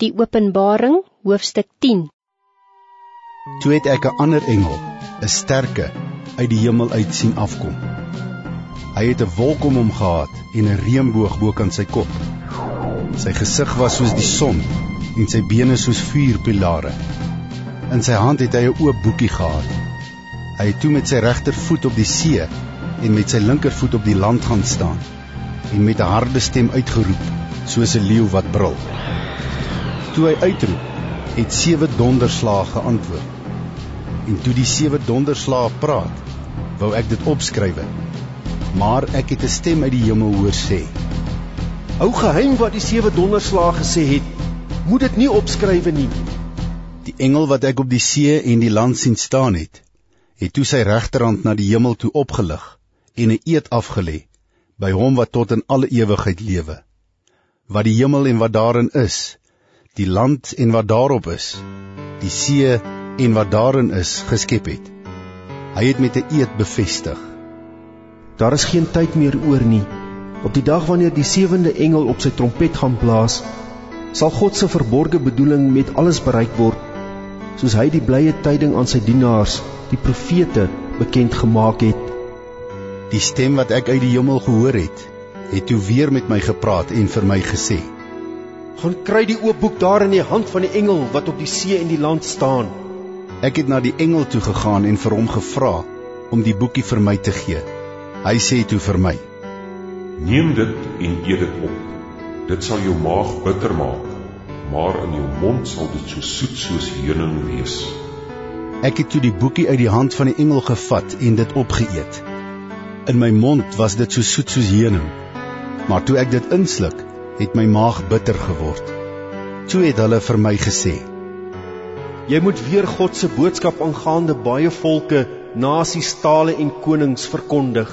Die Openbaring, hoofstuk 10. Toe het ek 'n ander engel, 'n sterke, uit die hemel uit sien afkom. Hy het 'n wolk om hom gehad en 'n reënboog bokant sy kop. Sy gesig was soos die son en sy bene soos vuurpilare. In sy hand het hy 'n oop boekie gehad. Hy het toe met sy regtervoet op die see en met sy linkervoet op die land gaan staan en met 'n harde stem uitgeroep soos 'n leeu wat brul. Toe hy uitroep, het sewe donderslae geantwoord. En toe die sewe donderslae praat, wou ek dit opskrywe. Maar ek het 'n stem uit die hemel hoor sê: Hou geheim wat die sewe donderslae gesê het. Moet dit nie opskrywe nie. Die engel wat ek op die see en die land sien staan het, het toe sy regterhand na die hemel toe opgelig en 'n eed afgelê by hom wat tot in alle ewigheid lewe. Wat die hemel en wat daarin is, die land en wat daarop is, die see en wat daarin is geskep het. Hy het met 'n eed bevestig. Daar is geen tyd meer oor nie. Op die dag wanneer die sewende engel op sy trompet gaan blaas, sal God se verborgde bedoeling met alles bereik word, soos hy die blye tyding aan sy dienaars, die profete, bekend gemaak het. Die stem wat ek uit die hemel gehoor het, het toe weer met my gepraat en vir my gesê: Gaan kry die oop boek daar in die hand van die engel wat op die see en die land staan. Ek het na die engel toe gegaan en vir hom gevra om die boekie vir my te gee. Hy sê toe vir my: Neem dit en eet dit op. Dit sal jou maag bitter maak, maar in jou mond sal dit so soet soos heuning wees. Ek het toe die boekie uit die hand van die engel gevat en dit opgeëet. In my mond was dit so soet soos heuning, maar toe ek dit insluk, het my maag bitter geword. Toe het hulle vir my gesê: Jy moet weer God se boodskap aangaande baie volke, nasies, tale en konings verkondig.